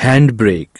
handbrake.